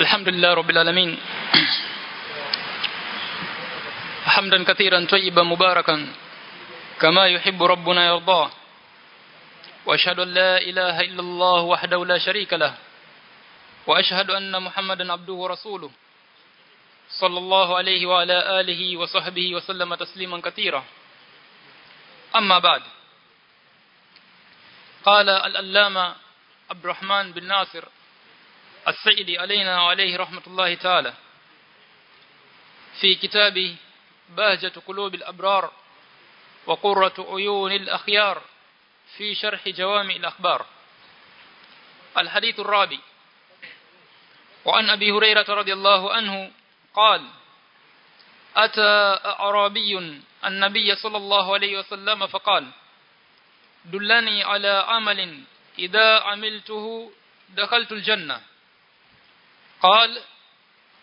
الحمد لله رب العالمين حمدا كثيرا طيبا مباركا كما يحب ربنا يرضاه واشهد ان لا اله الا الله وحده لا شريك له واشهد ان محمدا عبده ورسوله صلى الله عليه وعلى اله وصحبه وسلم تسليما كثيرا اما بعد قال الألامة عبد الرحمن بن ناصر السعدي علينا وعليه رحمة الله تعالى. في كتابه بهجة قلوب الأبرار وقرة عيون الأخيار في شرح جوامع الأخبار. الحديث الرابع. وعن أبي هريرة رضي الله عنه قال أتى أعرابي النبي صلى الله عليه وسلم فقال دلني على عمل إذا عملته دخلت الجنة. قال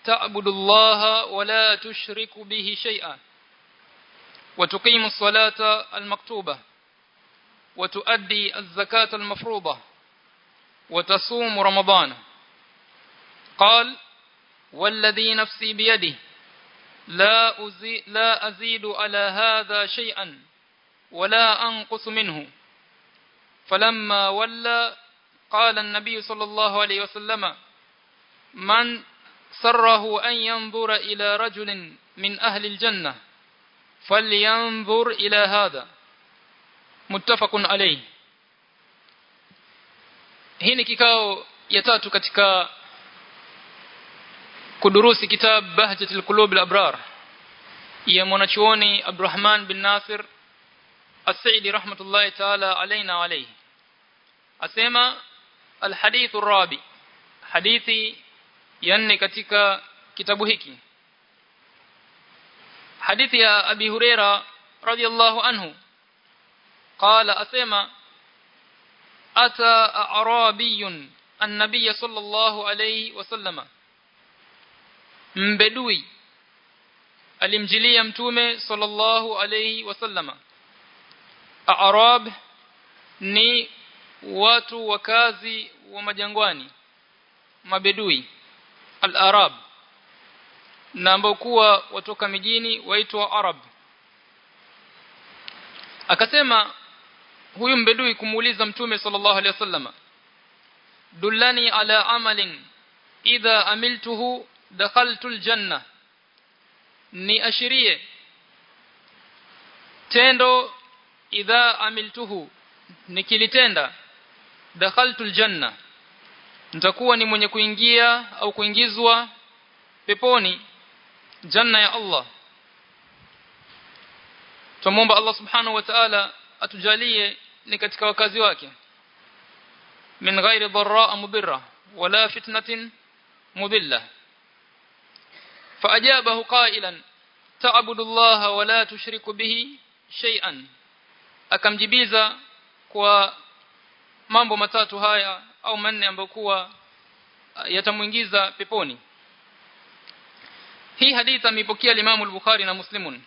تعبد الله ولا تشرك به شيئا وتقيم الصلاة المكتوبة وتؤدي الزكاة المفروضة وتصوم رمضان. قال والذي نفسي بيده لا, أزي لا أزيد على هذا شيئا ولا أنقص منه. فلما ولى قال النبي صلى الله عليه وسلم من سره أن ينظر إلى رجل من أهل الجنة فلينظر إلى هذا. متفق عليه. هنا كيكاو يتاتو كتكا كدروس كتاب بهجة القلوب الأبرار. يا يمنشوني عبد الرحمن بن ناصر السعدي رحمة الله تعالى علينا عليه. أسيما الحديث الرابي حديثي yanne katika kitabu hiki. Hadithi ya Abi Huraira radiyallahu anhu. Qala asema ata arabiyun an-nabiy sallallahu alayhi wasallama mbedui alimjilia mtume sallallahu alayhi wasallama arab ni watu wakazi wa majangwani mabedui al-arab. Na ambao kuwa watoka mijini waitwa arab. Akasema huyu mbedui kumuuliza mtume sallallahu alaihi wasallama dullani ala amalin idha amiltuhu dakhaltu aljanna? Ni ashirie tendo idha amiltuhu nikilitenda dakhaltu aljanna nitakuwa ni mwenye kuingia au kuingizwa peponi janna ya Allah tumomba Allah subhanahu wa ta'ala atujalie ni katika wakazi wake min ghairi dharra mudirra wala fitnatin mudilla فأجابه قائلا تعبد الله ولا تشرك به شيئا akamjibiza kwa mambo matatu haya au manne ambayo kuwa uh, yatamuingiza peponi. Hii hadithi ameipokea Imam al-Bukhari na Muslimun.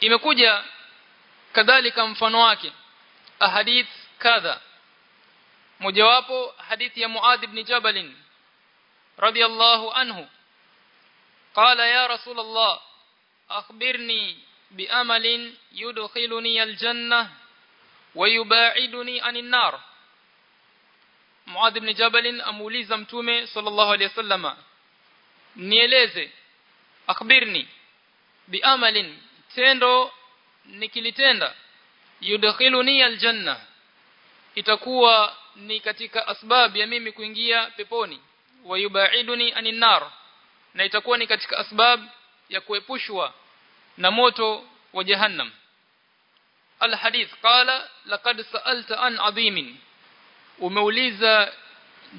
Imekuja kadhalika mfano wake ahadith kadha. Mojawapo hadithi ya Muadh ibn Jabal radiyallahu anhu. Qala ya rasul Allah akhbirni biamalin yudkhiluni al-janna wa yubaiduni anin nar. Muadh ibn Jabal amuuliza mtume sallallahu alayhi wasallama nieleze akhbirni biamalin tendo nikilitenda yudkhiluni aljanna itakuwa ni katika asbab ya mimi kuingia peponi wayubaiduni anin nar na itakuwa ni katika asbab ya kuepushwa na moto wa jahannam. Alhadith qala laqad sa'alta an adhimin umeuliza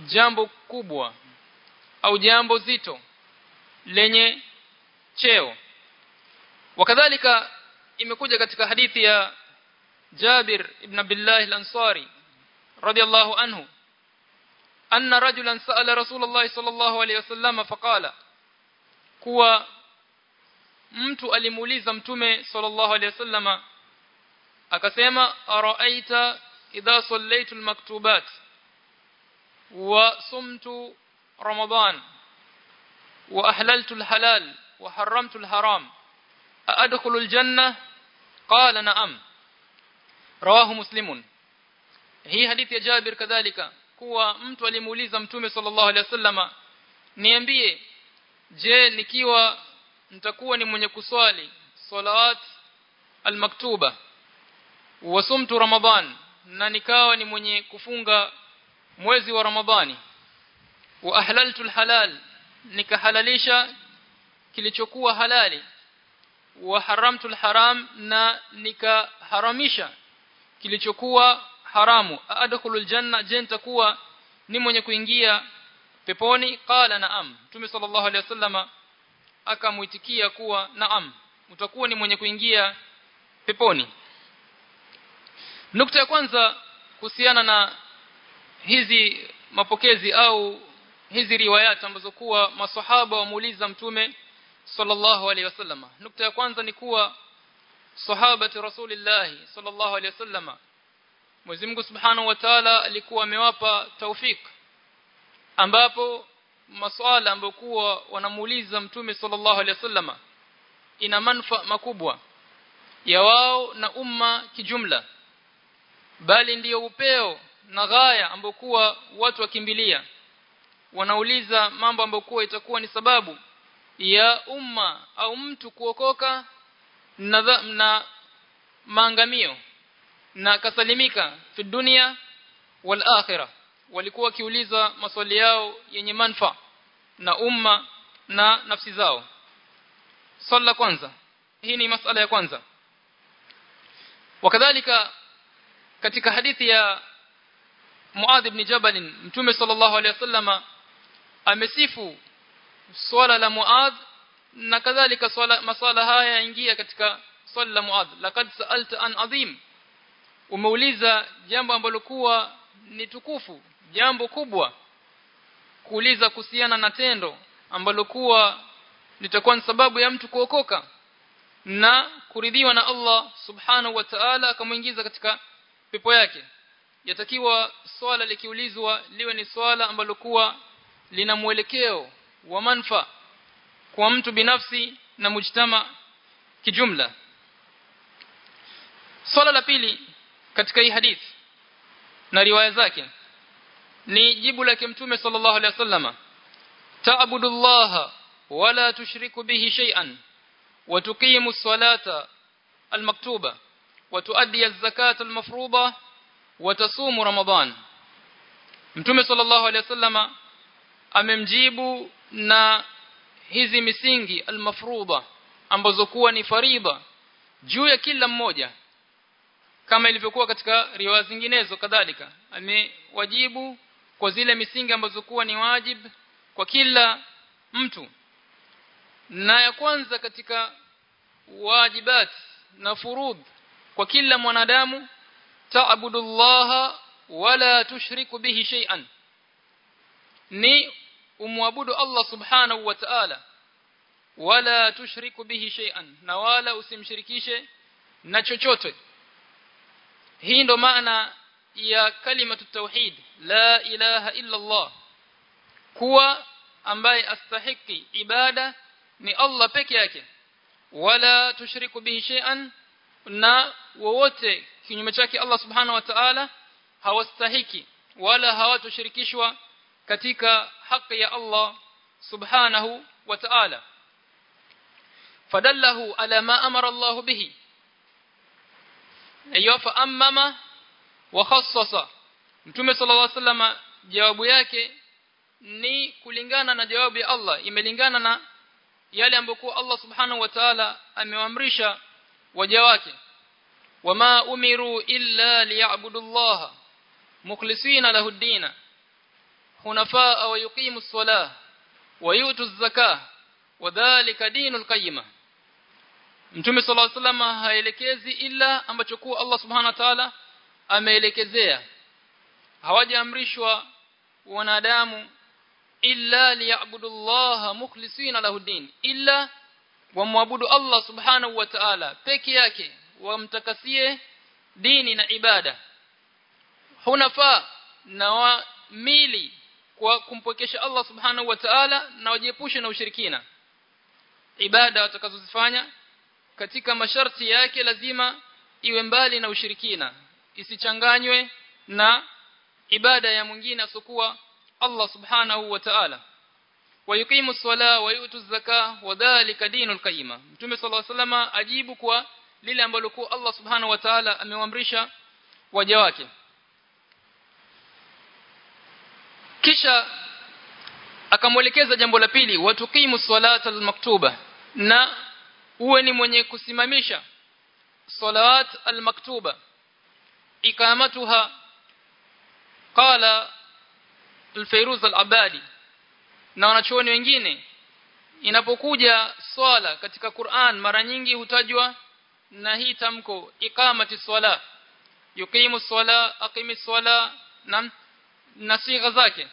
jambo kubwa au jambo zito lenye cheo. Wakadhalika imekuja katika hadithi ya Jabir ibn Abdullah al-Ansari radiyallahu anhu anna rajulan sa'ala Rasulullah sallallahu alayhi wasallam faqala kuwa mtu alimuuliza mtume sallallahu alayhi wasallama akasema araaita sallaitu almaktubat wa sumtu رمضان وأحللت الحلال وحرمت الحرام أأدخل الجنة قال نعم رواه مسلم hii hadithi ya Jabir kadhalika kuwa mtu alimuuliza mtume sallallahu alaihi wasallama niambie je nikiwa nitakuwa ni mwenye kuswali salawat almaktuba wasumtu ramadhan na nikawa ni mwenye kufunga mwezi wa ramadhani. Wa ahlaltu alhalal nikahalalisha kilichokuwa halali. Wa haramtu alharam na nikaharamisha kilichokuwa haramu. Adkhulul janna je nitakuwa ni mwenye kuingia peponi? Qala naam. Tume sallallahu alayhi wasallama akamuitikia kuwa naam utakuwa ni mwenye kuingia peponi nukta ya kwanza kuhusiana na hizi mapokezi au hizi riwayat ambazo kuwa maswahaba wamuuliza mtume sallallahu alaihi wasallama nukta ya kwanza ni kuwa sahabati rasulillah sallallahu alaihi wasallama Mwenyezi Mungu Subhanahu wa Ta'ala alikuwa amewapa taufik ambapo maswala ambayo kuwa wanamuuliza mtume sallallahu alaihi wasallama ina manufaa makubwa ya wao na umma kijumla bali ndiyo upeo na ghaya ambokuwa watu wakimbilia. Wanauliza mambo ambokuwa itakuwa ni sababu ya umma au mtu kuokoka na, na maangamio na kasalimika fi dunia wal akhirah walikuwa wakiuliza maswali yao yenye manfa na umma na nafsi zao. Swali la kwanza hii ni masala ya kwanza. Wakadhalika katika hadithi ya Muadh ibn Jabal Mtume sallallahu alaihi wasallama amesifu swala la Muadh na kadhalika swala masala haya yaingia katika swala la Muadh. Laqad sa'alta an adhim umeuliza jambo ambalo kuwa ni tukufu jambo kubwa kuuliza kuhusiana na tendo ambalo kuwa litakuwa ni sababu ya mtu kuokoka na kuridhiwa na Allah subhanahu wa ta'ala akamuingiza katika pepo yake. Yatakiwa swala likiulizwa liwe ni swala ambalo kuwa lina mwelekeo wa manfa kwa mtu binafsi na mujtama kijumla. Swala la pili katika hii hadith na riwaya zake ni jibu la kimtume sallallahu alaihi wasallama ta'budullaha wala tushriku bihi shay'an wa tuqimu as-salata al-maktuba wa الزكاه المفروضه وتصوم الله ramadan. Mtume sallallahu alaihi wasallama amemjibu na hizi misingi al-mafruḍa ambazo kuwa ni faridha juu ya kila mmoja kama ilivyokuwa katika riwaya zinginezo kadhalika. Amewajibu kwa zile misingi ambazo kuwa ni wajib kwa kila mtu. Na ya kwanza katika wajibat na furud kwa kila mwanadamu ta'budullaha wala tushriku bihi shay'an. Ni umwabudu Allah subhanahu wa ta'ala wala tushriku bihi shay'an na wala usimshirikishe na chochote. Hii ndo maana ya kalimatu tauhid la ilaha illa Allah kuwa ambaye astahiki ibada ni Allah peke yake wala tushriku bihi shay'an na wowote kinyume chake Allah subhanahu wa ta'ala hawastahiki wala hawatoshirikishwa katika haki ya Allah subhanahu wa ta'ala. Fadallahu ala ma amara Allah bihi hiyo fa wa khassasa mtume sallallahu alaihi wasallam jawabu yake ni kulingana na jawabu ya Allah imelingana na yale ambayo Allah subhanahu wa ta'ala amewaamrisha waja wake wama umiru illa liya'budu Allah mukhlisina lahu ad-din hunafaa wa yuqimu as-salah wa yutu az-zakah wadhālika dinul qayyimah Mtume صلى الله عليه وسلم haelekezi ila ambacho kuwa Allah Subhanahu wa Ta'ala ameelekezea hawajaamrishwa wanadamu illa liya'budu Allah mukhlisina lahu din illa wamwabudu Allah Subhanahu wa Ta'ala peke yake wamtakasie dini na ibada. Hunafa na wa mili kwa kumpokesha Allah subhanahu wa ta'ala na wajiepushe na ushirikina. Ibada watakazozifanya katika masharti yake lazima iwe mbali na ushirikina isichanganywe na ibada ya mwingine asokuwa Allah subhanahu wa ta'ala swala wa yutu zaka wadhālika dinul qayyima mtume sallallahu alayhi wasallam ajibu kwa lile ambalo kwa Allah subhanahu wa ta'ala amewaamrisha waja wake kisha akamwelekeza jambo la pili watuqimu salata almaktuba na uwe ni mwenye kusimamisha salawat almaktuba ikamatuha qala al-Fayruz al-Abadi na wanachuoni wengine. Inapokuja swala katika Qur'an mara nyingi hutajwa na hii tamko iqamati swala yuqimu swala aqimi swala na nasiga zake.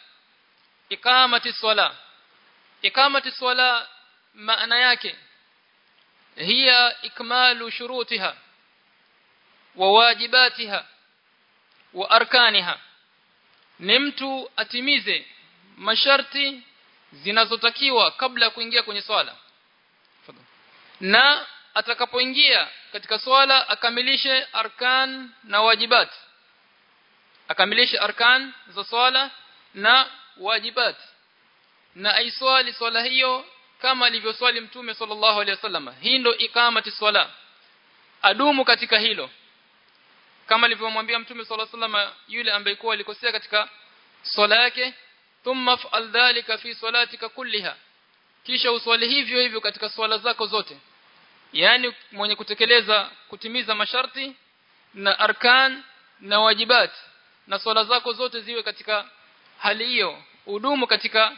Iqamati swala. Iqamati swala maana yake hiya ikmalu shurutiha wa wajibatiha wa arkaniha. Ni mtu atimize masharti zinazotakiwa kabla ya kuingia kwenye swala. Na atakapoingia katika swala akamilishe arkan na wajibat. Akamilishe arkan za swala na wajibat. Na aiswali swala hiyo kama alivyoswali mtume sallallahu alaihi wasallam. Hii ndo ikamati swala. Adumu katika hilo. Kama alivyomwambia mtume sallallahu alaihi wasallam yule ambaye kwa alikosea katika swala yake thumma fa'al dhalika fi salatika kulliha. Kisha uswali hivyo hivyo katika swala zako zote. Yani mwenye kutekeleza kutimiza masharti na arkan na wajibat na swala zako zote ziwe katika hali hiyo. Udumu katika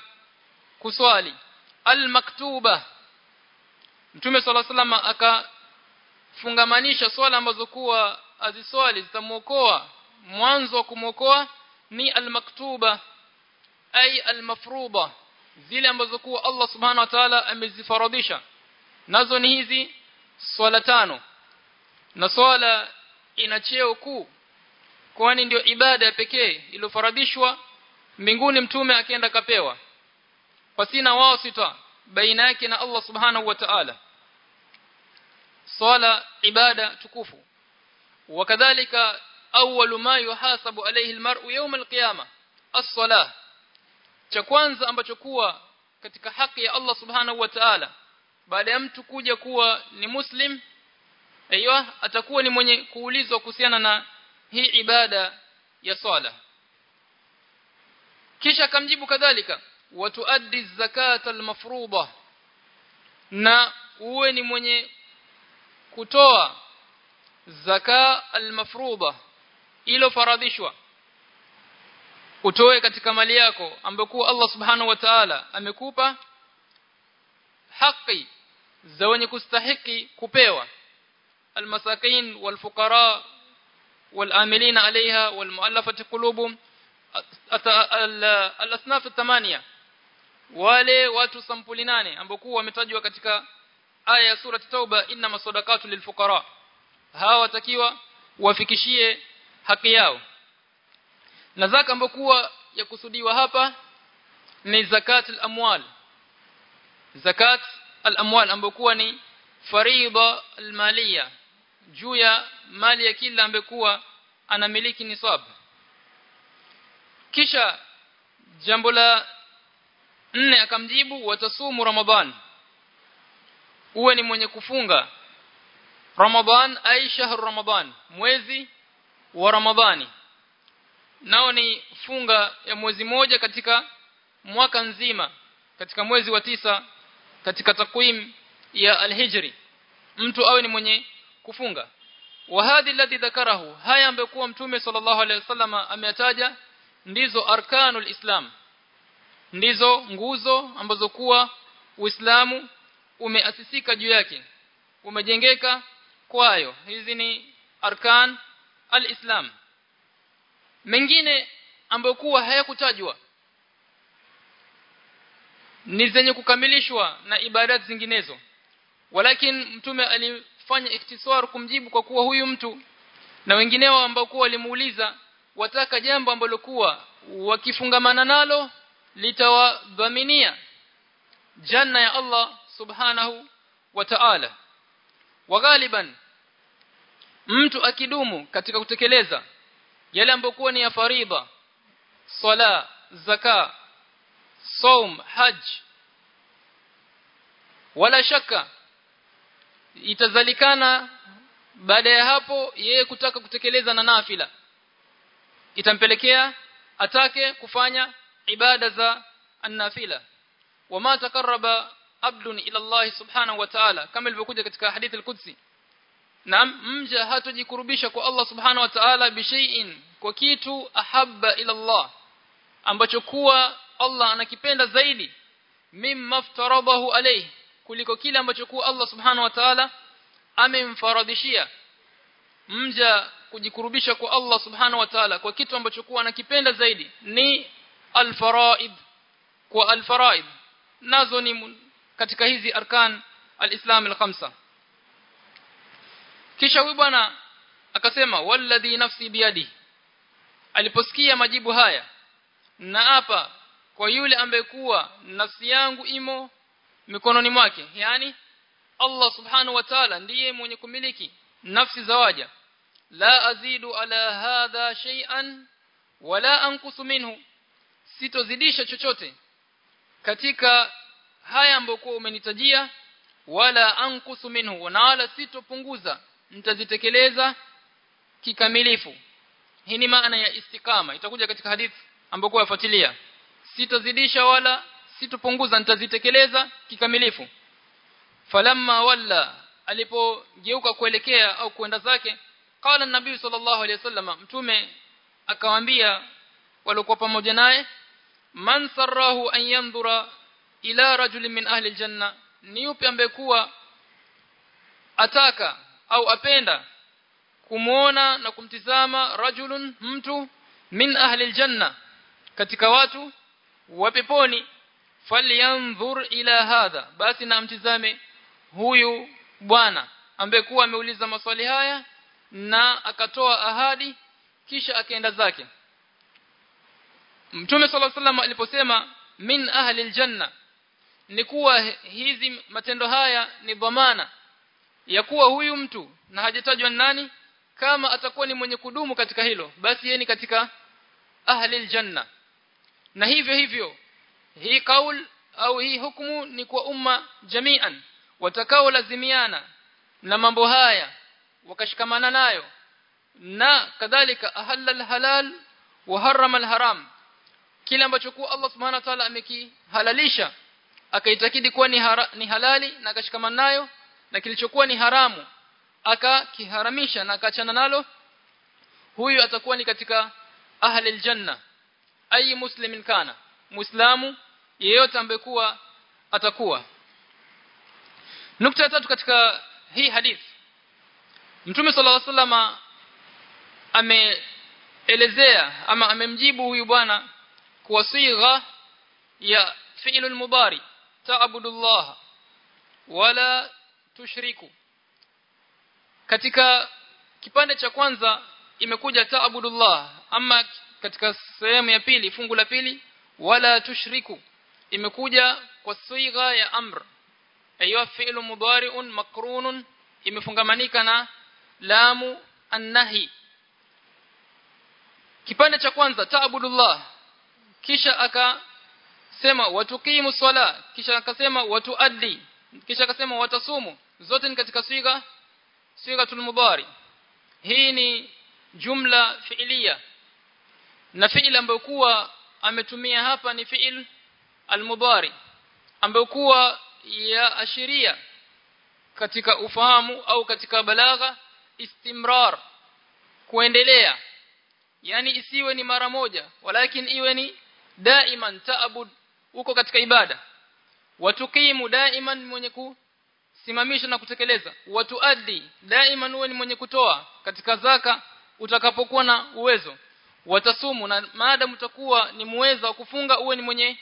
kuswali. Almaktuba. Mtume swalla salama akafungamanisha swala ambazo kuwa aziswali zitamuokoa. Mwanzo wa kumuokoa ni al-maktuba ay al-mafruḍa zile ambazo kuwa Allah subhanahu wa ta'ala amezifaradhisha nazo ni hizi swala tano na swala ina cheo kuu kwani ndio ibada pekee iliyofaradhishwa mbinguni mtume akienda kapewa pasina wasita baina yake na Allah subhanahu wa ta'ala swala ibada tukufu wakadhalika awwalu ma yuhasabu alayhi almar'u yawm alqiyama as-salah cha kwanza ambacho kuwa katika haki ya Allah subhanahu wa ta'ala baada ya mtu kuja kuwa ni muslim aiyo atakuwa ni mwenye kuulizwa kuhusiana na hii ibada ya sala kisha kamjibu kadhalika watuaddi zakata almafruḍa na uwe ni mwenye kutoa zaka almafruḍa ilo faradhishwa utoe katika mali yako ambayo Allah subhanahu wa ta'ala amekupa haki za wenye kustahiki kupewa almasakin walfuqara والعاملين عليها والمؤلفة قلوبهم الأصناف الثمانية wale watu sampuli nane ambao wametajwa katika aya ya sura tauba inna masadaqatu lilfuqara hawa watakiwa wafikishie haki yao na zaka ambayo kuwa ya kusudiwa hapa ni zakat al-amwal. Zakat al-amwal ambayo kuwa ni faridha al-maliya juu ya mali ya kila ambaye kuwa anamiliki nisab. Kisha jambo la nne akamjibu watasumu ramadhan uwe ni mwenye kufunga. Ramadhan ai shahr ramadhan mwezi wa ramadhani nao ni funga ya mwezi moja katika mwaka nzima katika mwezi wa tisa katika takwim ya alhijri. Mtu awe ni mwenye kufunga. Wa hadhi alladhi dhakarahu haya ambayo kuwa mtume sallallahu alaihi wasallam ameyataja ndizo arkanul islam. Ndizo nguzo ambazo kuwa uislamu umeasisika juu yake umejengeka kwayo. Hizi ni arkan alislam mengine ambayo kuwa hayakutajwa ni zenye kukamilishwa na ibadati zinginezo. Walakin mtume alifanya iktisar kumjibu kwa kuwa huyu mtu na wengineo ambao kuwa walimuuliza wataka jambo ambalo kuwa wakifungamana nalo litawadhaminia. Janna ya Allah subhanahu wa ta'ala. Wa ghaliban mtu akidumu katika kutekeleza yale ambayo ni ya faridha sala zaka saum haj wala shaka itazalikana baada ya hapo yeye kutaka kutekeleza na nafila. Itampelekea atake kufanya ibada za an-nafila. Wama takarraba abdun ila Allah subhanahu wa ta'ala kama ilivyokuja katika hadithi al-Qudsi Naam mja hatojikurubisha kwa Allah subhanahu wa ta'ala bishai'in kwa kitu ahabba ila Allah ambacho kuwa Allah anakipenda zaidi mimma aftaradahu alayhi kuliko kile ambacho kuwa Allah subhanahu wa ta'ala amemfaradhishia. Mja kujikurubisha kwa Allah subhanahu wa ta'ala kwa kitu ambacho kuwa anakipenda zaidi ni al-faraid kwa al-faraid. Nazo ni katika hizi arkan alislam al-khamsa kisha huyu bwana akasema walladhi nafsi biyadi. Aliposikia majibu haya na hapa kwa yule ambaye kuwa nafsi yangu imo mikononi mwake yani Allah subhanahu wa ta'ala ndiye mwenye kumiliki nafsi za waja. La azidu ala hadha shay'an wala anqusu minhu. Sitozidisha chochote katika haya ambayo umenitajia wala anqusu minhu na wala sitopunguza nitazitekeleza kikamilifu. Hii ni maana ya istikama itakuja katika hadithi ambayo yafuatilia. Sitozidisha wala sitopunguza nitazitekeleza kikamilifu. Falamma walla alipogeuka kuelekea au kuenda zake qala nabii sallallahu alayhi wasallam mtume akawaambia waliokuwa pamoja naye man sarahu an yandhura ila rajulin min ahli aljanna ni yupi ambaye kuwa ataka au apenda kumuona na kumtizama rajulun mtu min ahli aljanna katika watu wa peponi falyanzur ila hadha basi na mtizame huyu bwana ambaye kuwa ameuliza maswali haya na akatoa ahadi kisha akaenda zake Mtume صلى الله عليه وسلم aliposema min ahli aljanna ni kuwa hizi matendo haya ni dhamana ya kuwa huyu mtu na hajatajwa nani kama atakuwa ni mwenye kudumu katika hilo basi yeye ni katika ahli aljanna. Na hivyo hivyo hii kaul au hii hukumu ni kwa umma jamian watakao lazimiana na mambo haya wakashikamana nayo. Na kadhalika ahalla alhalal wa harrama alharam kile ambacho kwa Allah subhanahu wa ta'ala amekihalalisha akaitakidi kuwa ni, hara, ni halali na akashikamana nayo na kilichokuwa ni haramu akakiharamisha na akachana nalo huyu atakuwa ni katika ahli aljanna. Ayi muslimin kana muislamu yeyote ambekuwa atakuwa. Nukta ya tatu katika hii hadith mtume sallallahu alaihi wasallam ameelezea ama amemjibu huyu bwana kwa sigha ya fi'lul mudari tabudullah wala tushriku. Katika kipande cha kwanza imekuja ta'budullah ama katika sehemu ya pili fungu la pili wala tushriku. Imekuja kwa sigha ya amr. Ayo fi'lu mudari'un makrunun imefungamanika na lamu annahi. Kipande cha kwanza ta'budullah. Kisha akasema watuqimu swala kisha akasema watuaddi kisha akasema watasumu zote ni katika siga sigatul mudari hii ni jumla fiilia na fi'il ambayo kuwa ametumia hapa ni fi'il al-mudari ambayo kuwa ya ashiria katika ufahamu au katika balagha istimrar kuendelea. Yani isiwe ni mara moja walakin iwe ni daiman taabud uko katika ibada. Watukimu daiman mwenye kusimamisha na kutekeleza. Watuaddi daiman uwe ni mwenye kutoa. Katika zaka utakapokuwa na uwezo watasumu na maadamu utakuwa ni muweza wa kufunga uwe ni mwenye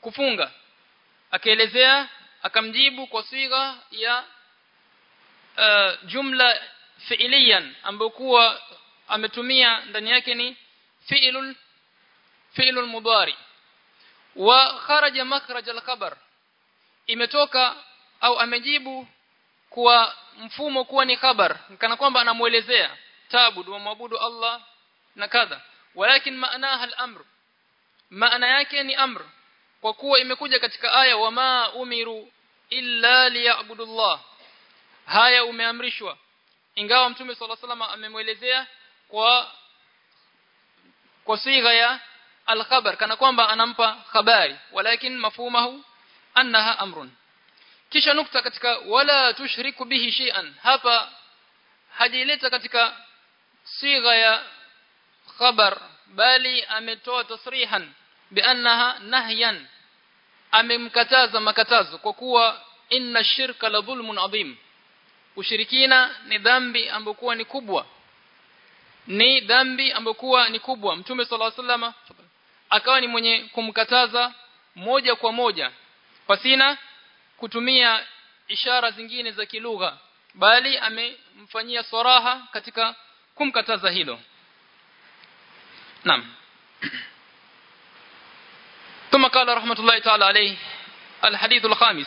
kufunga. Akaelezea akamjibu kwa sigha ya uh, jumla fi'liyan ambayo kuwa ametumia ndani yake ni fi'lul fi'lul mudari. Wa kharaja makhraj al-khabar. Imetoka au amejibu kwa mfumo kuwa ni khabar kana kwamba anamuelezea tabudu wa mabudu Allah na kadha. Walakin maanaha al-amr maana yake ni amr kwa kuwa imekuja katika aya wama umiru illa liya'budullah haya umeamrishwa. Ingawa mtume sala salama amemuelezea kwa kwa sigha ya al-khabar kana kwamba anampa habari walakin mafhumahu annaha amrun kisha nukta katika wala tushriku bihi shay'an. Hapa hajileta katika sigha ya khabar bali ametoa tasrihan biannaha nahyan. Amemkataza makatazo kwa kuwa inna shirka la dhulmun adhim. Ushirikina ni dhambi ambokuwa ni kubwa. Ni dhambi ambokuwa ni kubwa. Mtume sallallahu alaihi wasallam akawa ni mwenye kumkataza moja kwa moja. Pasina kutumia ishara zingine za kilugha bali amemfanyia saraha katika kumkataza hilo. Naam. ثم قال رحمة الله تعالى عليه الحديث الخامس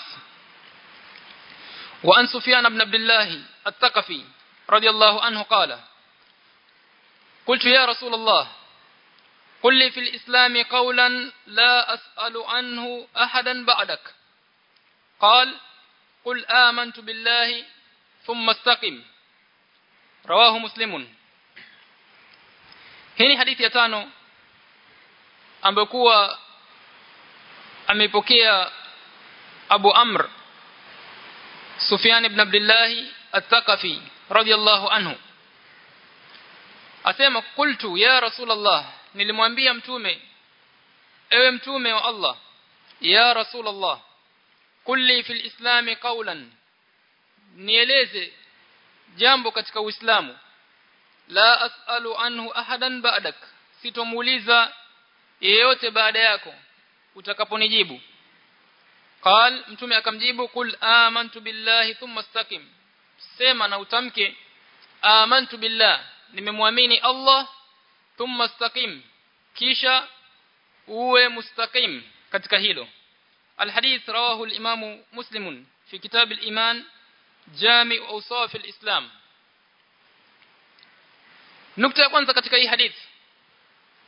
وأن سفيان بن عبد الله الثقفي رضي الله عنه قال قلت يا رسول الله قل لي في الإسلام قولا لا أسأل عنه أحدا بعدك قال قل آمنت بالله ثم استقم رواه مسلم hii hadithi ya tano ambayo kuwa ameipokea Abu Amr Sufyan ibn Abdullah At-Thaqafi radiyallahu anhu asema qultu ya Rasulullah nilimwambia mtume ewe mtume wa Allah ya Rasulullah kulli fil islami qawlan nieleze jambo katika uislamu la as'alu anhu ahadan ba'dak sitomuuliza yeyote baada yako utakaponijibu qal mtume akamjibu kul amantu billahi thumma istaqim sema na utamke amantu billah nimemwamini Allah thumma istaqim kisha uwe mustaqim katika hilo الحديث رواه الإمام مسلم في كتاب الإيمان جامع أوصاف الإسلام. نكتة أقوانزة كتك أي حديث.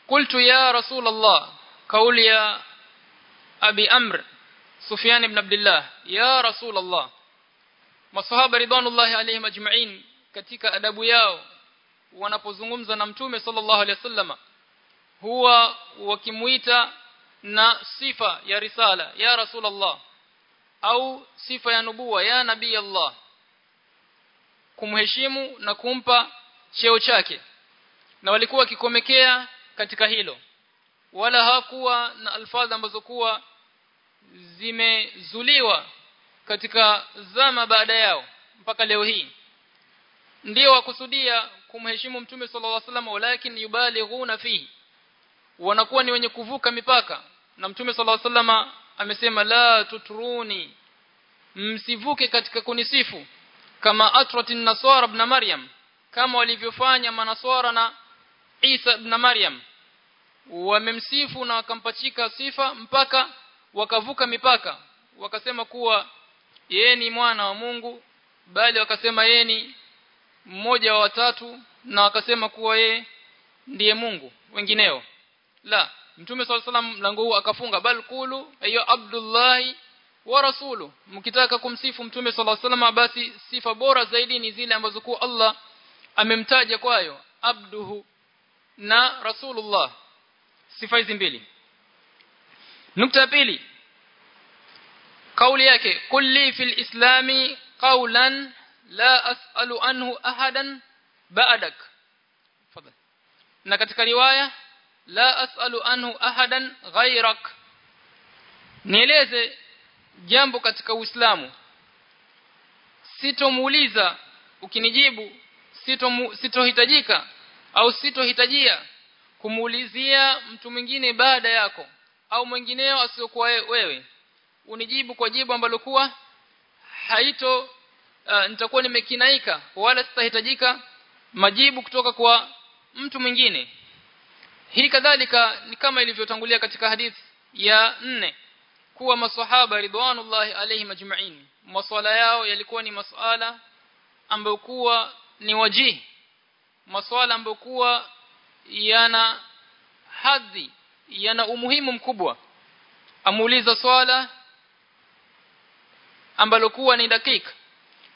قلت يا رسول الله قول يا أبي أمر سفيان بن عبد الله يا رسول الله. ما صحاب رضوان الله عليهم أجمعين كتك أدب ياو ونفوزنغمز نمتومي صلى الله عليه وسلم هو وكمويتا na sifa ya risala ya rasul rasulullah au sifa ya nubuwa ya nabii Allah kumheshimu na kumpa cheo chake. Na walikuwa wakikomekea katika hilo. Wala hakuwa na alfadha ambazo kuwa zimezuliwa katika zama baada yao mpaka leo hii. Ndio wakusudia kumheshimu mtume sallallahu alaihi wasallam walakin yubalighuna fihi wanakuwa ni wenye kuvuka mipaka. Na mtume sala salama amesema la tutruni msivuke katika kunisifu kama atratin nasara ibn maryam kama walivyofanya manaswara na Isa ibn Maryam. Wamemsifu na wakampachika sifa mpaka wakavuka mipaka. Wakasema kuwa yeye ni mwana wa Mungu bali wakasema yeye ni mmoja wa watatu na wakasema kuwa yeye ndiye Mungu wengineo la mtume swalla salam mlango huu akafunga bal kulu ayo abdullahi wa rasulu mkitaka kumsifu mtume swalla salam basi sifa bora zaidi ni zile ambazo kwa Allah amemtaja kwayo abduhu na rasulullah sifa hizi mbili nukta pili kauli yake kulli fil islami qawlan la as'alu anhu ahadan ba'dak fadhal na katika riwaya la as'alu anhu ahadan ghayrak. Nieleze jambo katika uislamu. Sitomuuliza ukinijibu sito sitohitajika au sitohitajia kumuulizia mtu mwingine baada yako au mwingineo asiyokuwa wewe. Unijibu kwa jibu ambalo kuwa haito uh, nitakuwa nimekinaika wala sitahitajika majibu kutoka kwa mtu mwingine hii kadhalika ni kama ilivyotangulia katika hadithi ya nne kuwa maswahaba ridwanullahi alayhi majma'in. Maswala yao yalikuwa ni maswala ambayo kuwa ni wajihi. Maswala ambayo kuwa yana hadhi yana umuhimu mkubwa. Amuuliza swala ambalo kuwa ni dakika.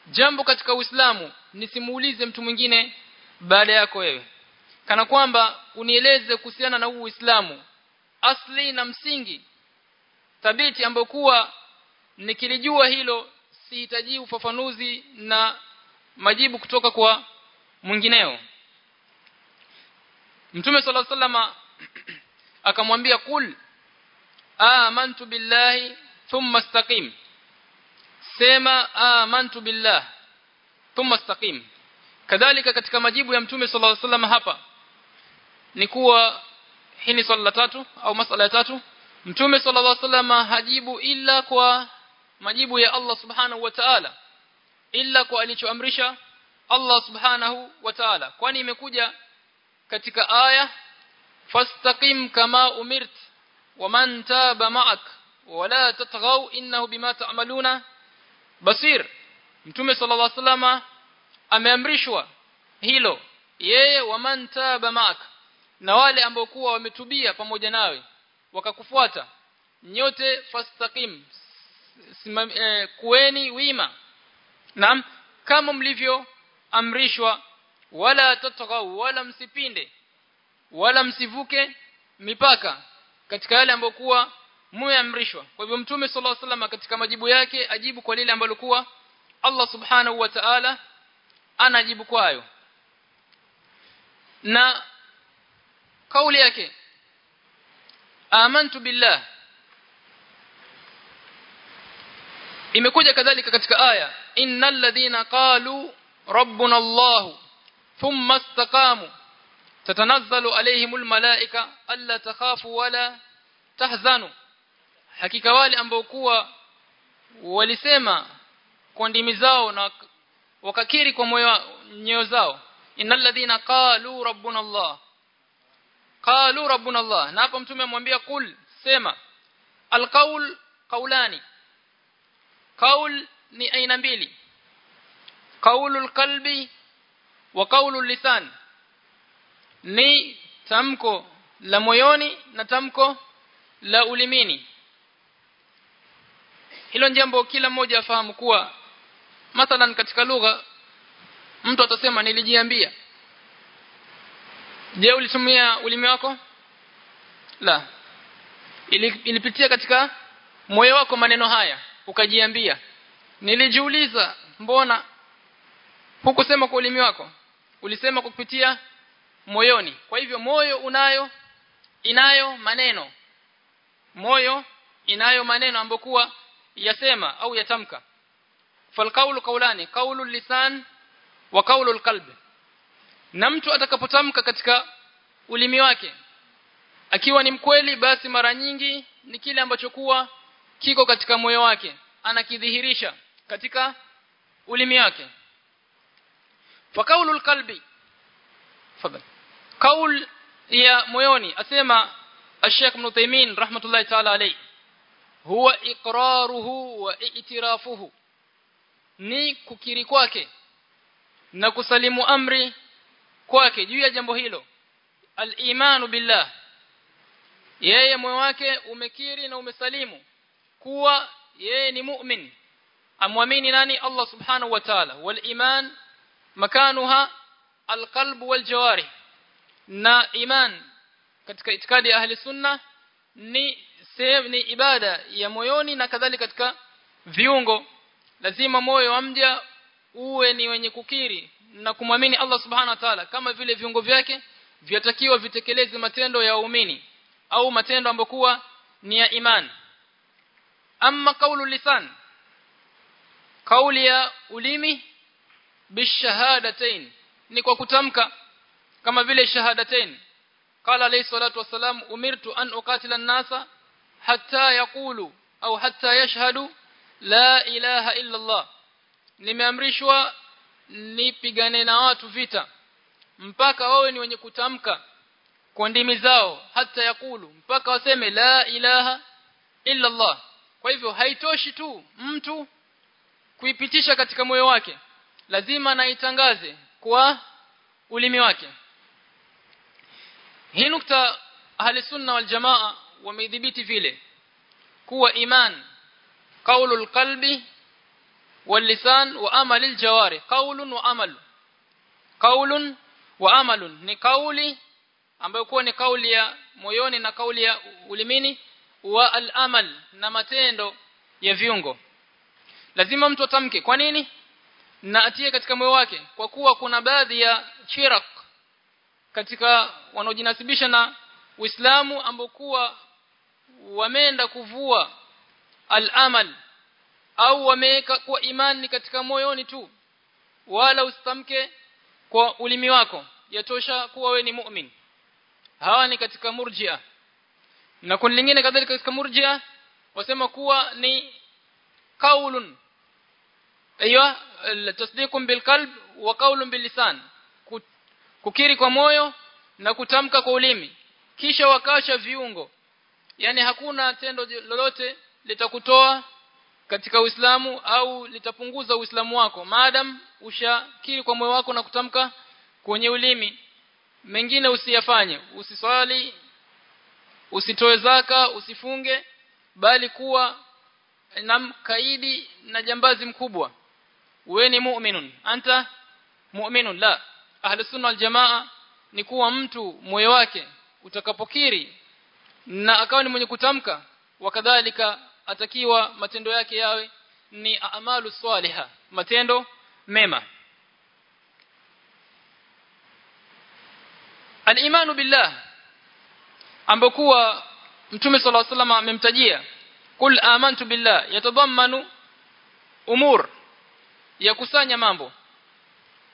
Jambo katika Uislamu nisimuulize mtu mwingine baada yako wewe kana kwamba unieleze kuhusiana na huu Uislamu asli na msingi thabiti ambayo kuwa nikilijua hilo sihitaji ufafanuzi na majibu kutoka kwa mwingineo Mtume صلى الله عليه وسلم akamwambia kul amantu billahi thumma istaqim sema amantu billah thumma istaqim kadhalika katika majibu ya Mtume صلى الله عليه وسلم hapa ni kuwa hii ni swala la tatu au masala ya tatu. Mtume sallallahu alaihi wasallam hajibu illa kwa majibu ya Allah subhanahu wa ta'ala illa kwa alichoamrisha Allah subhanahu wa ta'ala. Kwani imekuja katika aya fastaqim kama umirt waman taba ma'ak wala tatghaw innahu bima ta'maluna basir. Mtume sallallahu alaihi wasallam ameamrishwa hilo yeye waman taba ma'ak na wale ambao kuwa wametubia pamoja nawe wakakufuata. Nyote fastaqim Simam, eh, kueni wima. Naam kama mlivyo amrishwa wala tatghaw wala msipinde wala msivuke mipaka katika yale ambayo kuwa mumeamrishwa. Kwa hivyo mtume sallallahu alaihi wasallam katika majibu yake ajibu kwa lile ambalo kuwa Allah subhanahu wa ta'ala anajibu kwayo. Na kauli yake. Amantu billah. Imekuja kadhalika katika aya. Innal ladhina qalu rabbuna allah thumma istaqamu. Tatanazzalu alayhimul malaika alla takhafu wala tahzanu. Hakika wale ambao kuwa walisema kwa ndimi zao na wakakiri kwa moyo nyoyo zao. Innal ladhina qalu rabbuna allah qalu rabbuna allah. Na hapo mtume amwambia kul sema alqaul qaulani. Qaul ni aina mbili. Qaulul qalbi wa qaulul lisan. Ni tamko la moyoni na tamko la ulimini. Hilo jambo kila mmoja afahamu kuwa mathalan katika lugha mtu atasema nilijiambia je ulitumia ulimi wako? La. Ili, ilipitia katika moyo wako maneno haya ukajiambia. Nilijiuliza mbona hukusema kwa ulimi wako? Ulisema kwa kupitia moyoni. Kwa hivyo moyo unayo inayo maneno. Moyo inayo maneno ambokuwa yasema au yatamka. Falqaulu qawlani qawlu lisan wa qawlu alqalb na mtu atakapotamka katika ulimi wake. Akiwa ni mkweli basi mara nyingi ni kile ambacho kuwa kiko katika moyo wake anakidhihirisha katika ulimi wake. Fa fadhali kaul ya moyoni asema Sheikh Ibn Taymin rahmatullahi ta'ala alayhi huwa iqraruhu wa i'tirafuhu. Ni kukiri kwake na kusalimu amri kwake juu ya jambo hilo. Al-imanu billah. Yeye moyo wake umekiri na umesalimu kuwa yeye ni mu'min. Amwamini nani? Allah subhanahu wa ta'ala. Wal iman makanuha alqalb wal jawarih na iman katika itikadi ya ahli sunna ni sehemu ni ibada ya moyoni na kadhalika katika viungo. Lazima moyo wa mja uwe ni wenye kukiri na kumwamini Allah subhanahu wa ta'ala kama vile viungo vyake vyatakiwa vitekeleze matendo ya waumini au matendo ambokuwa ni ya imani. Amma kaulu lisan kauli ya ulimi bishahadatain ni kwa kutamka kama vile shahadatain. Qala alayhi salatu wasalam umirtu an uqatila an-nasa hatta yaqulu au hatta yashhadu la ilaha illa Allah. Nimeamrishwa nipigane na watu vita mpaka wawe ni wenye kutamka kwa ndimi zao hata yakulu mpaka waseme la ilaha illa Allah kwa hivyo haitoshi tu mtu kuipitisha katika moyo wake lazima naitangaze kwa ulimi wake. Hii nukta ahli sunna wal jamaa wameidhibiti vile kuwa iman qaulul qalbi wal وعمل الجوارح. قول وعمل قول وعمل ni kauli ambayo kuwa ni kauli ya moyoni na kauli ya ulimini. wa al-amal na matendo ya viungo. Lazima mtu atamke. Kwa nini? Na atie katika moyo wake. Kwa kuwa kuna baadhi ya chirak katika wanaojinasibisha na Uislamu ambao kuwa wameenda kuvua al-amal au wameweka kuwa imani katika moyoni tu wala usitamke kwa ulimi wako. Yatosha kuwa we ni mu'min. Hawa ni katika murjia. Na kundi lingine kadhalika katika murjia wasema kuwa ni kaulun. Aywa tasdiqun bilqalb wa qaulun bilisan kukiri kwa moyo na kutamka kwa ulimi. Kisha wakasha viungo. Yani hakuna tendo lolote litakutoa katika Uislamu au litapunguza Uislamu wako. Maadam ushakiri kwa moyo wako na kutamka kwenye ulimi. Mengine usiyafanye. Usiswali usitoe zaka usifunge bali kuwa na kaidi na jambazi mkubwa. Wewe ni mu'minun. Anta mu'minun. La. Ahli sunna wal jamaa ni kuwa mtu moyo wake utakapokiri na akawa ni mwenye kutamka. Wakadhalika atakiwa matendo yake yawe ni amalu swaliha matendo mema al-imanu billah ambokuwa mtume صلى الله عليه وسلم amemtajia kul amantu billah yatadammanu umur yakusanya mambo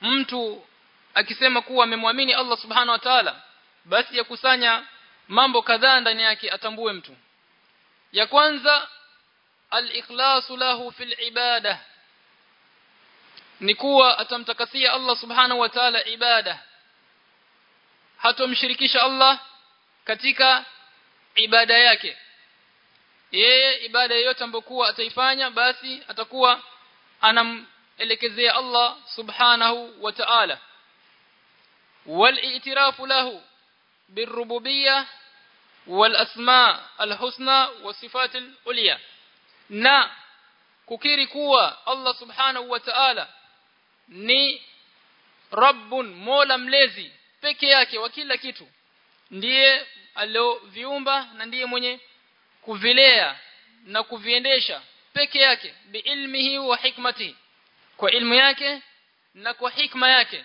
mtu akisema kuwa amemwamini Allah subhanahu wa ta'ala basi yakusanya mambo kadhaa ndani yake atambue mtu ya kwanza fil ibada ni kuwa atamtakasia Allah subhanahu wa ta'ala ibada hatomshirikisha Allah katika ibada yake yeye ibada yoyote ambokuwa ataifanya basi atakuwa anamelekezea Allah subhanahu wa ta'ala wal-i'tiraf lahu بالربوبيه والاسماء الحسنى والصفات العليا na kukiri kuwa Allah subhanahu wa ta'ala ni rabbun mola mlezi peke yake wa kila kitu. Ndiye alioviumba na ndiye mwenye kuvilea na kuviendesha peke yake biilmihi wa hikmati kwa ilmu yake na kwa hikma yake.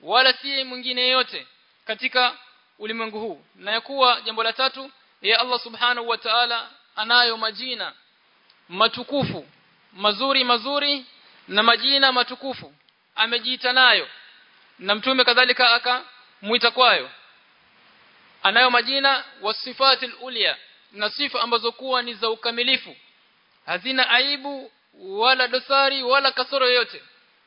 Wala si mwingine yote katika ulimwengu huu. Na yakuwa jambo la tatu ya Allah subhanahu wa ta'ala anayo majina matukufu mazuri mazuri na majina matukufu amejiita nayo. Na mtume kadhalika akamuita kwayo. Anayo majina wasifatil ulia na sifa ambazo kuwa ni za ukamilifu. Hazina aibu wala dosari wala kasoro yoyote.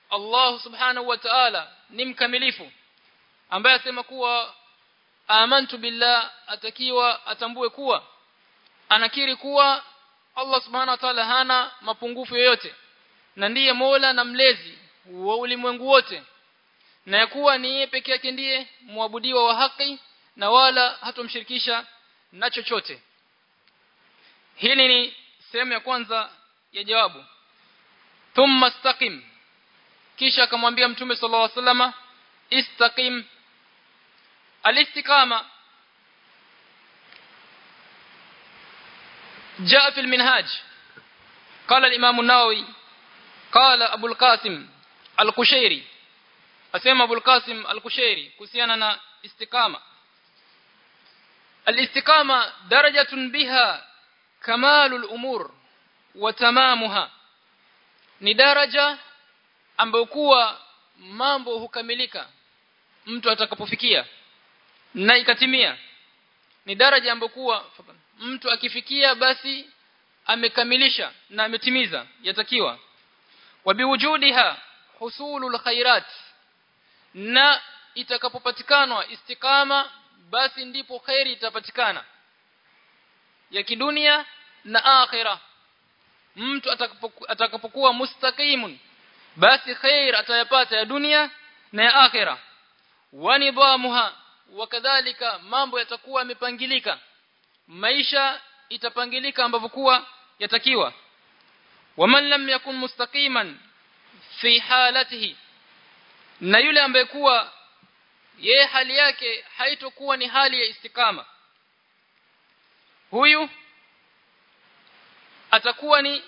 Allah subhanahu wa ta'ala ni mkamilifu ambaye asema kuwa amantu billah atakiwa atambue kuwa anakiri kuwa Allah subhanahu wa ta'ala hana mapungufu yoyote. Na ndiye Mola na mlezi wa ulimwengu wote. Na yakuwa ni yeye peke yake ndiye muabudiwa wa haki na wala hatomshirikisha na chochote. Hili ni sehemu ya kwanza ya jawabu. Thumma istaqim. Kisha akamwambia mtume sallallahu alaihi wasallam istaqim. Alistiqama جاء في المنهاج قال الامام النووي قال ابو القاسم القشيري اسمع ابو القاسم القشيري kuhusiana na istiqama الاستقامه درجه بها كمال الامور وتمامها ni daraja ambayo kuwa mambo hukamilika mtu atakapofikia na ikatimia ni daraja ambayo kuwa mtu akifikia basi amekamilisha na ametimiza yatakiwa. Wabiwujudiha husulul khairat na itakapopatikanwa istikama basi ndipo khairi itapatikana ya kidunia na akhira. Mtu atakapokuwa mustaqimun basi khair atayapata ya dunia na ya akhira. Wa nidhamuha wakadhalika mambo yatakuwa yamepangilika maisha itapangilika ambavyo kuwa yatakiwa. Waman lam yakun mustaqiman fi halatihi na yule ambaye kuwa ye hali yake haitokuwa ni hali ya istikama huyu atakuwa ni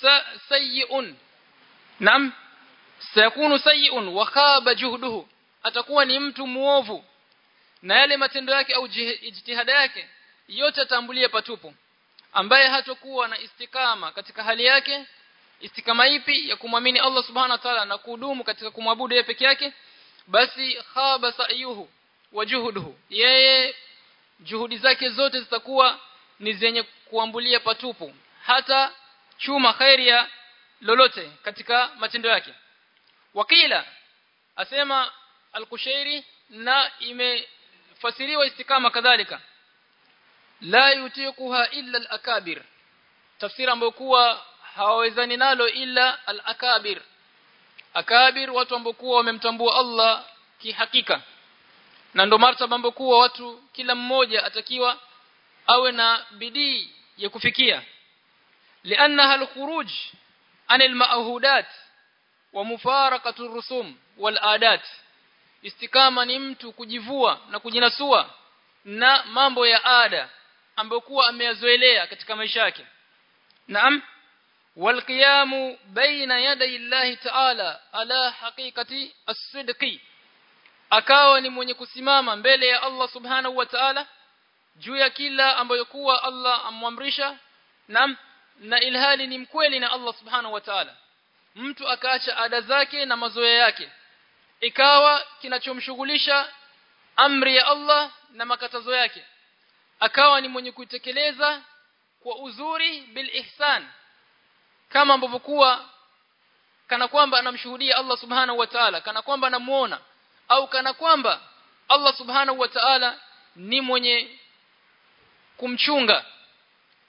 sa, sayyun nam sayakunu sayyun wa khaba juhduhu atakuwa ni mtu muovu na yale matendo yake au ijtihada yake yote atambulie patupu. Ambaye hatokuwa na istikama katika hali yake istikama ipi ya kumwamini Allah subhanahu wa ta'ala na kuhudumu katika kumwabudu yeye peke yake basi khaba sa'yuhu wa juhuduhu. Yeye juhudi zake zote zitakuwa ni zenye kuambulia patupu. Hata chuma khairia lolote katika matendo yake. Wakila asema al na na imefasiriwa istikama kadhalika. La yutiquha illa al-akabir. Tafsiri ambayo kuwa hawawezani nalo illa al-akabir. Akabir watu ambao kuwa wamemtambua Allah kihakika. Na ndo martaba ambayo kuwa watu kila mmoja atakiwa awe na bidii ya kufikia. Liannaha al-khuruj an al-ma'hudat wa mufaraqatu ar-rusum wal adat istikama ni mtu kujivua na kujinasua na mambo ya ada ambayo kuwa ameyazoelea katika maisha yake naam والقيام بين يدي الله تعالى على حقيقة الصدق akawa ni mwenye kusimama mbele ya Allah subhanahu wa ta'ala juu ya kila ambayo kuwa Allah amwamrisha na na ilhali ni mkweli na Allah subhanahu wa ta'ala mtu akaacha ada zake na mazoea yake ikawa kinachomshughulisha amri ya Allah na makatazo yake. Akawa ni mwenye kuitekeleza kwa uzuri bil ihsan. Kama ambavyo kuwa kana kwamba anamshuhudia Allah subhanahu wa ta'ala kana kwamba anamuona au kana kwamba Allah subhanahu wa ta'ala ni mwenye kumchunga.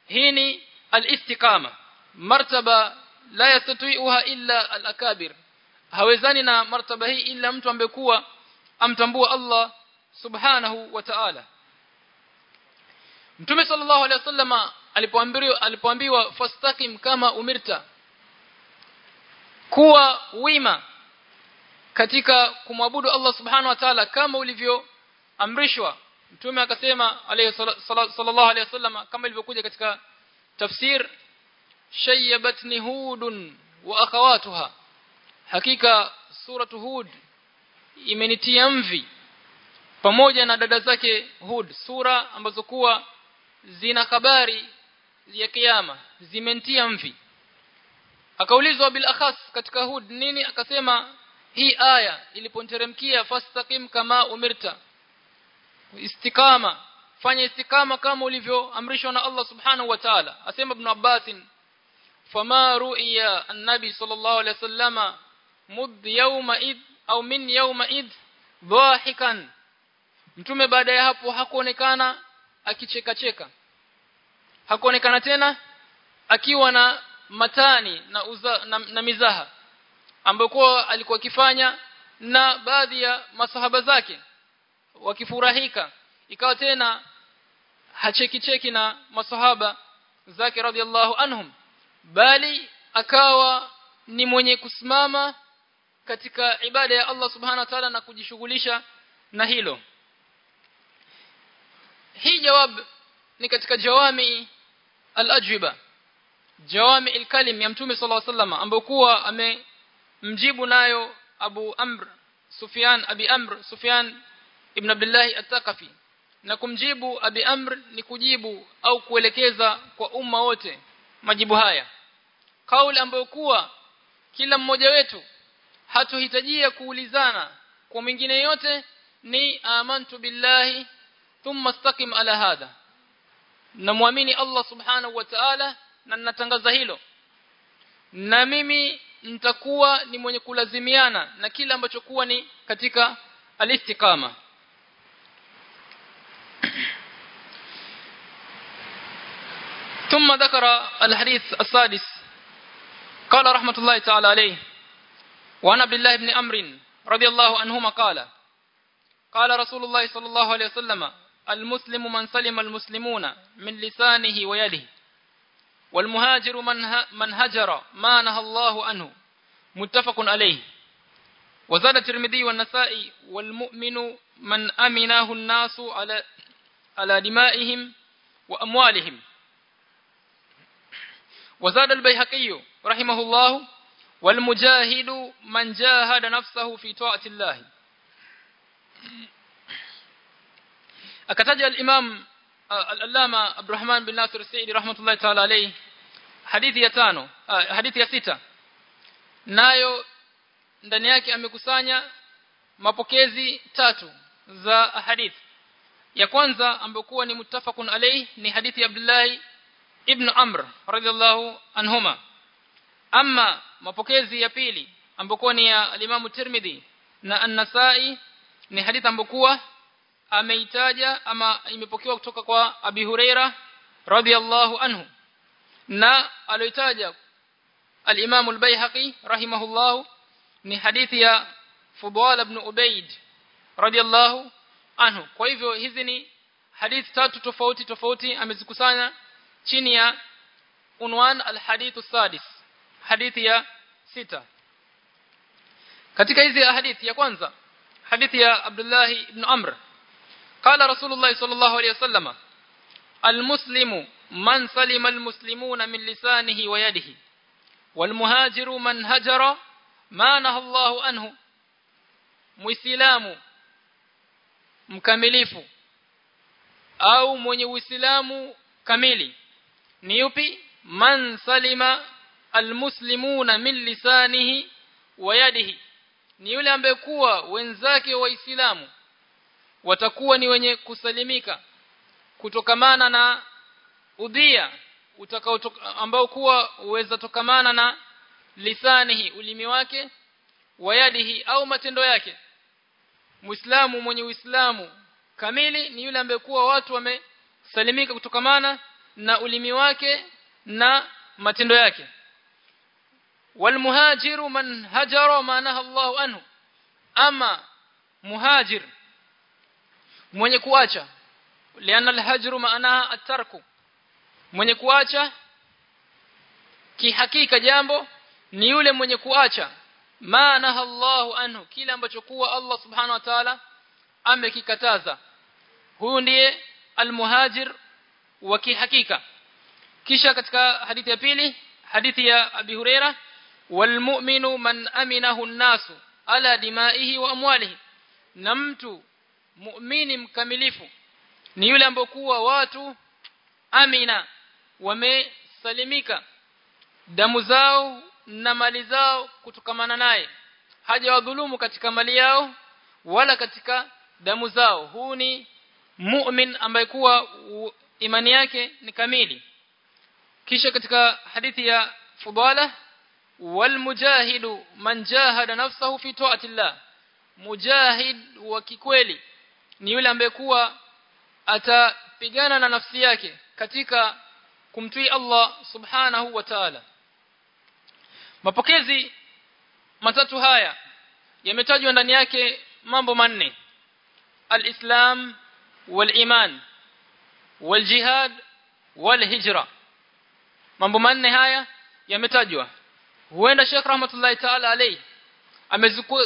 Hii ni al-istiqama. Martaba la yastati'uha illa al-akabir hawezani na martaba hii ila mtu ambaye kuwa amtambua Allah subhanahu wa ta'ala. Mtume sallallahu alaihi wasallama alipoambiwa alipoambiwa fastaqim kama umirta. Kuwa wima katika kumwabudu Allah subhanahu wa ta'ala kama ulivyoamrishwa. Mtume akasema alayhi sallallahu alayhi wasallam kama ilivyokuja katika tafsir shayyabatni hudun wa akhawatuha hakika suratu hud imenitia mvi. Pamoja na dada zake hud sura ambazo kuwa zina habari ya kiyama zimenitia mvi. Akaulizwa bil akhas katika hud nini? Akasema hii aya iliponteremkia fastaqim kama umirta. Istikama fanya istikama kama ulivyoamrishwa na Allah subhanahu wa ta'ala. Asema ibn Abbas fama ru'iya an-nabi sallallahu alayhi wasallama mud yawma id au min yawma id dhahikan. Mtume baada ya hapo hakuonekana akicheka cheka hakuonekana tena akiwa na matani na, uza, na, na mizaha ambayo alikuwa akifanya na baadhi ya masahaba zake. Wakifurahika ikawa tena hacheki cheki na masahaba zake radhiallahu anhum. Bali akawa ni mwenye kusimama katika ibada ya Allah subhana wa ta'ala na kujishughulisha na hilo. Hii jawab ni katika jawami al-ajwiba jawami al-kalim ya mtume sallallahu alayhi wasallam ambayo kuwa amemjibu nayo Abu Amr Sufyan Abi Amr Sufyan ibn Abdullah at-Taqafi na kumjibu Abi Amr ni kujibu au kuelekeza kwa umma wote majibu haya. Kauli ambayo kuwa kila mmoja wetu hatuhitajia kuulizana. Kwa mwingine yote ni amantu billahi thumma istaqim ala hadha. Namwamini Allah subhanahu wa ta'ala na natangaza hilo. Na mimi nitakuwa ni mwenye kulazimiana na kila ambacho kuwa ni katika alistikama ثم ذكر الحديث السادس قال رحمة الله تعالى عليه وعن عبد الله بن أمر رضي الله عنهما قال قال رسول الله صلى الله عليه وسلم المسلم من سلم المسلمون من لسانه ويده والمهاجر من من هجر ما نهى الله عنه متفق عليه. وزاد الترمذي والنسائي والمؤمن من أمناه الناس على على دمائهم وأموالهم. وزاد البيهقي رحمه الله والمجاهد من جاهد نفسه في طاعة الله akataja al-Imam al-Allama Abdurrahman bin Nasir Saidi rahmatullahi ta'ala alayhi hadithi ya tano hadithi ya sita nayo ndani yake amekusanya mapokezi tatu za hadithi ya kwanza ambayo kuwa ni muttafaqun alayhi ni hadithi ya Abdullah ibn Amr radhiallahu anhuma ama mapokezi ya pili ambokuwa ni ya al-Imam Tirmidhi na An-Nasa'i ni hadithi ambokuwa ameitaja ama imepokewa kutoka kwa Abi Huraira radhiyallahu anhu. Na aloitaja al-Imam al-Baihaqi rahimahullah ni hadithi ya Fudwal ibn Ubayd radhiyallahu anhu. Kwa hivyo hizi ni hadithi tatu tofauti tofauti amezikusanya chini ya unwan al-hadithu sadis hadithi ya sita katika hizi hadithi ya kwanza hadithi ya Abdullah ibn Amr قال رسول الله صلى الله عليه وسلم المسلم من سلم المسلمون من لسانه ويده والمهاجر من هجر ما نهى الله عنه muislamu mkamilifu au mwenye uislamu kamili ni yupi man salima almuslimuna min lisanihi wa yadihi. Ni yule ambaye kuwa wenzake waislamu watakuwa ni wenye kusalimika kutokamana na udhia utakao ambao kuwa uweza tokamana na lisanihi ulimi wake wayadihi au matendo yake. Muislamu mwenye uislamu kamili ni yule ambaye kuwa watu wamesalimika kutokamana na ulimi wake na matendo yake walmuhajiru man هجر ma naha الله anhu ama muhajir mwenye kuacha liana alhajru maana atarku mwenye kuacha kihakika jambo ni yule mwenye kuacha. maana Allahu anhu kile ambacho kuwa Allah subhanahu wa ta'ala amekikataza. Huyu ndiye almuhajir wa kihakika. Kisha katika hadithi ya pili hadithi ya Abi Huraira walmu'minu man aminahu an-nasu ala dimaihi wa amwalihi na mtu muumini mkamilifu ni yule ambokuwa kuwa watu amina wamesalimika. Damu zao na mali zao kutokamana naye. Hajawadhulumu katika mali yao wala katika damu zao. Huu ni mu'min ambaye kuwa imani yake ni kamili. Kisha katika hadithi ya fudala wal من man jahada nafsahu fi الله. mujahid wa kikweli ni yule ambaye kuwa atapigana na nafsi yake katika kumtii Allah subhanahu wa ta'ala. Mapokezi matatu haya yametajwa ndani yake mambo manne. Al-islam wal-iman wal-jihad wal-hijra. Mambo manne haya yametajwa huenda Sheikh rahmatullahi ta'ala alayhi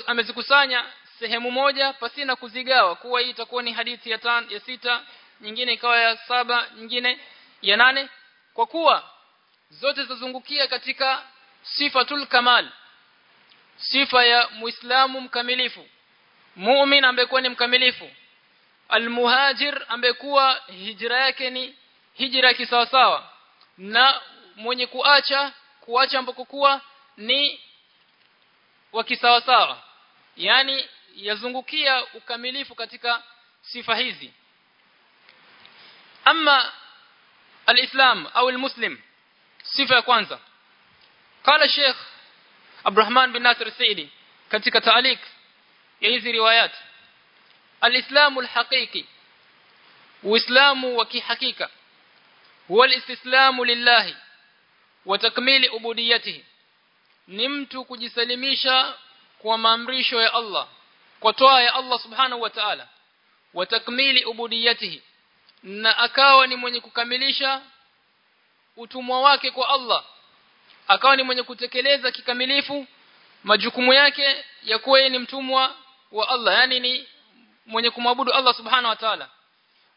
amezikusanya sehemu moja pasina kuzigawa kuwa hii itakuwa ni hadithi ya tan, ya sita nyingine ikawa ya saba nyingine ya nane. Kwa kuwa zote zazungukia katika sifatul kamal sifa ya muislamu mkamilifu mumin ambayekuwa ni mkamilifu almuhajir ambaye kuwa hijra yake ni hijra kisawasawa na mwenye kuacha kuacha ambako kuwa ni wa kisawasawa yani yazungukia ukamilifu katika sifa hizi ama alislam au almuslim sifa ya kwanza قال الشيخ عبد الرحمن بن ناصر السعيدي katika taalik ya hizi riwayat alislamu alhaqiqi uislamu wa kihakika huwa alistislamu lillahi wa takmili ubudiyatihi ni mtu kujisalimisha kwa maamrisho ya Allah kwa toa ya Allah subhanahu wa ta'ala wa takmili ubudiyatihi na akawa ni mwenye kukamilisha utumwa wake kwa Allah akawa ni mwenye kutekeleza kikamilifu majukumu yake ya kuwa ni mtumwa wa Allah yani ni mwenye kumwabudu Allah subhanahu wa ta'ala.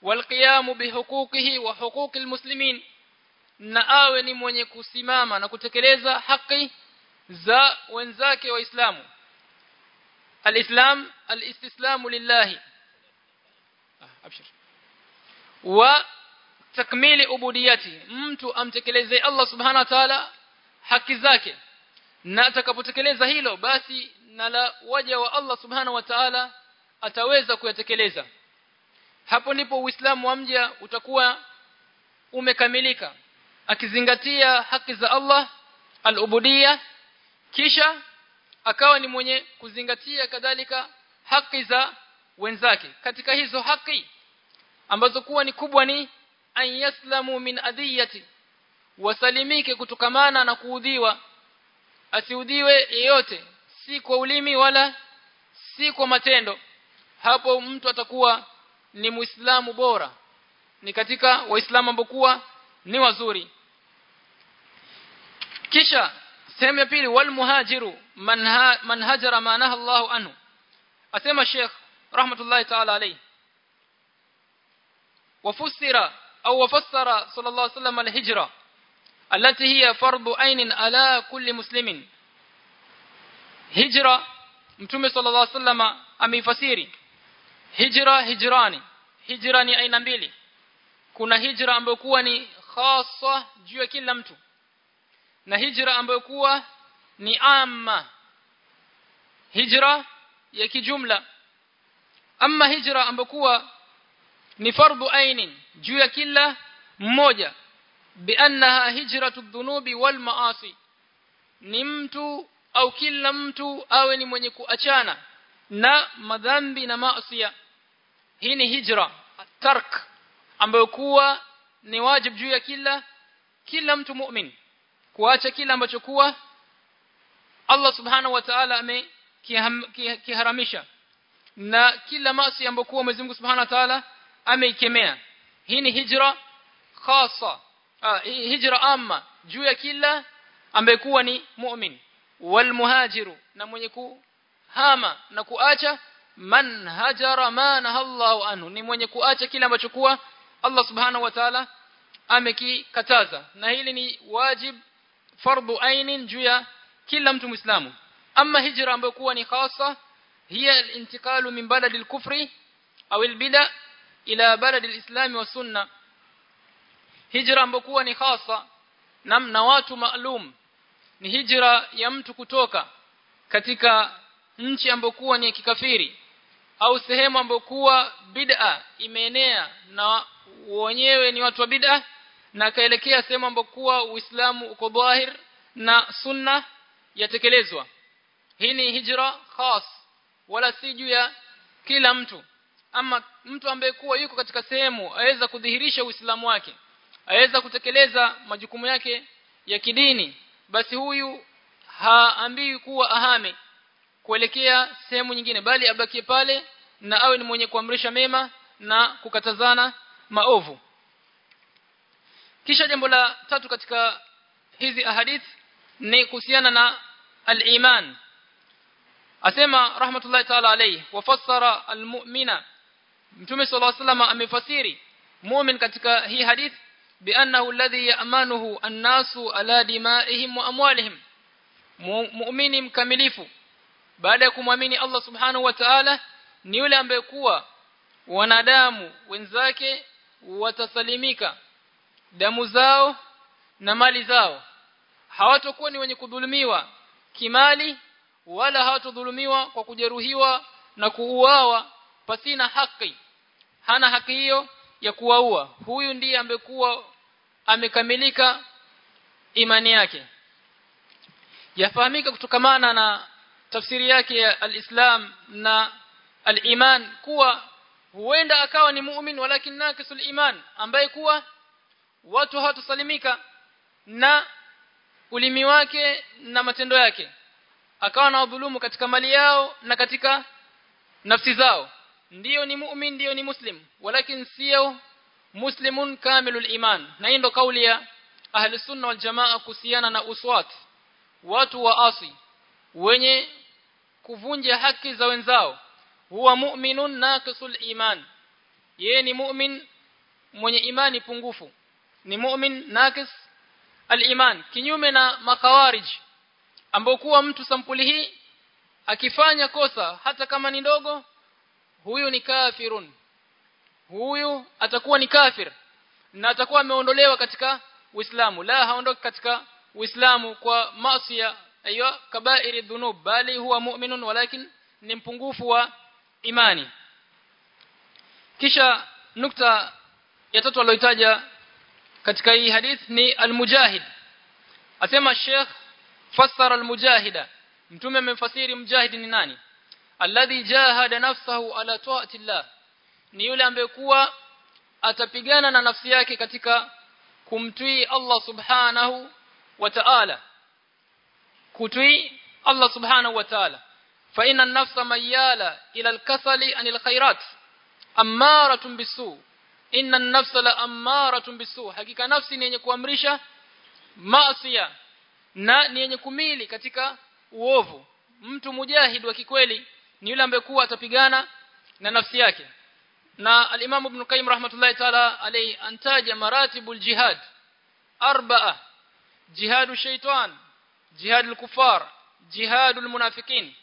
Walqiyamu bihuquqihi wa huquqil muslimin na awe ni mwenye kusimama na kutekeleza haki za wenzake waislamu. Alislam alistislamu lillahi. Abshir. Wa takmili ubudiyati. Mtu amtekeleze Allah subhana wa ta'ala haki zake. Na atakapotekeleza hilo basi na la waja wa Allah subhana wa ta'ala ataweza kuyatekeleza. Hapo ndipo uislamu wa mja utakuwa umekamilika. Akizingatia haki za Allah al-ubudiyya kisha akawa ni mwenye kuzingatia kadhalika haki za wenzake. Katika hizo haki ambazo kuwa ni kubwa ni an yaslamu min adiyati wasalimike kutokamana na kuudhiwa. Asiudhiwe yeyote si kwa ulimi wala si kwa matendo. Hapo mtu atakuwa ni muislamu bora. Ni katika waislamu ambao ni wazuri. Kisha sehemu ya pili wal muhajiru man, ha, man hajara ma naha Allahu anhu asema Sheikh rahmatullahi ta'ala alayhi وفسر أو وفسر صلى الله عليه وسلم الهجرة التي هي فرض عين على كل مسلم هجرة mtume صلى الله عليه وسلم ameifasiri hijra hijrani hijra ni aina mbili kuna hijra ambayo kuwa ni khassa juu ya kila mtu na hijra ambayo kuwa ni amma hijra ya kijumla. Amma hijra ambayo kuwa ni fardhu ainin. Juu ya kila mmoja. Biannaha hijratu dhunubi wal maasi. Ni mtu au kila mtu awe ni mwenye kuachana na madhambi na maasi hii ni hijra tark ambayo kuwa ni wajibu juu ya kila kila mtu mu'min kuacha kila ambacho kuwa Allah subhanahu wa ta'ala amekiharamisha na kila maasi ambayo kuwa Mwenyezi Mungu subhanahu wa ta'ala ameikemea hii ni hijra khasa ah, hijra amma juu ya kila ambaye kuwa ni mu'min wal muhajiru na mwenye kuhama na kuacha man hajara ma nahallahu anhu ni mwenye kuacha kile ambacho kuwa Allah subhanahu wa ta'ala amekikataza na hili ni wajib fardhu ainin juu ya kila mtu muislamu. Ama hijra ambayo kuwa ni khasa hiya al-intiqalu min baladi al-kufri au al-bid'a ila baladi al-islam wa sunna. Hijra ambayo kuwa ni khasa na, na watu maalum ni hijra ya mtu kutoka katika nchi ambayo kuwa ni kikafiri au sehemu ambayo kuwa bid'a imeenea na wenyewe ni watu wa bid'a na kaelekea sehemu ambokuwa Uislamu uko dhahir na sunna yatekelezwa. Hii ni hijra khas wala si juu ya kila mtu. Ama mtu ambaye kuwa yuko katika sehemu aweza kudhihirisha Uislamu wake aweza kutekeleza majukumu yake ya kidini basi huyu haambiwi kuwa ahame kuelekea sehemu nyingine bali abakie pale na awe ni mwenye kuamrisha mema na kukatazana maovu kisha jambo la tatu katika hizi ahadith ni kuhusiana na al-iman. Asema rahmatullahi ta'ala alayhi wafassara al-mu'mina. Mtume sallallahu alayhi wasallam amefasiri mu'min katika hii hadith biannahu alladhi ya'manuhu an-nasu ala dima'ihim wa amwalihim. Mu'mini mkamilifu. Baada ya kumwamini Allah subhanahu wa ta'ala ni yule ambaye kuwa wanadamu wenzake watasalimika damu zao na mali zao. Hawatakuwa ni wenye kudhulumiwa kimali wala hawatodhulumiwa kwa kujeruhiwa na kuuawa pasina haki. Hana haki hiyo ya kuwaua. Huyu ndiye ambekuwa amekamilika imani yake. Yafahamika kutokamana na tafsiri yake ya al-Islam na al-iman kuwa huenda akawa ni mu'min walakin nakisul iman ambaye kuwa watu hawatosalimika na ulimi wake na matendo yake. Akawa na udhulumu katika mali yao na katika nafsi zao. Ndiyo ni mu'min ndiyo ni muslim walakin sio muslimun kamilul iman. Na hii ndo kauli ya ahli sunna wal jamaa kuhusiana na uswat. Watu wa asi wenye kuvunja haki za wenzao. Huwa mu'minun naqisul iman. Yeye ni mu'min mwenye imani pungufu ni mu'min nakis al-iman kinyume na makawarij ambao kuwa mtu sampuli hii akifanya kosa hata kama ni ndogo huyu ni kafirun. Huyu atakuwa ni kafir na atakuwa ameondolewa katika Uislamu. La haondoki katika Uislamu kwa maasiya ayo kabairi dhunub bali huwa mu'minun walakin ni mpungufu wa imani. Kisha nukta ya tatu aliyotaja katika hii hadith ni almujahid asema Sheikh fassara almujahida mtume amemfasiri mujahid ni nani alladhi jahada nafsahu ala ta'ati Allah ni yule ambaye kuwa atapigana na nafsi yake katika kumtii Allah subhanahu wa ta'ala kutii Allah subhanahu wa ta'ala fa inna an-nafsa mayyala ila al-kasali anil khairat ammaratun bisu inna an-nafsa la ammaratun bisu hakika nafsi ni yenye kuamrisha maasiya na ni yenye kumili katika uovu. Mtu mujahid wa kikweli ni yule ambaye kuwa atapigana na nafsi yake. Na al-Imam Ibn Qayyim rahmatullahi ta'ala alayhi antaja maratibul jihad. Arba'a. Jihadu shaytan. Jihad al-kuffar jihad al-munafiqin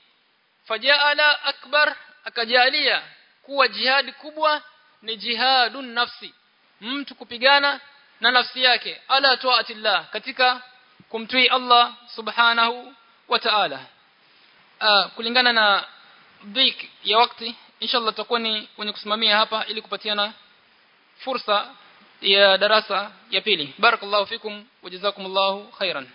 faja'ala akbar. Akajalia kuwa jihad kubwa ni jihadun nafsi. Mtu kupigana na nafsi yake. Ala taatillah katika kumtii Allah subhanahu wa ta'ala. Kulingana na dhik ya wakati inshallah tutakuwa ni wenye kusimamia hapa ili kupatiana fursa ya darasa ya pili. Barakallahu fikum wajazakumullahu khairan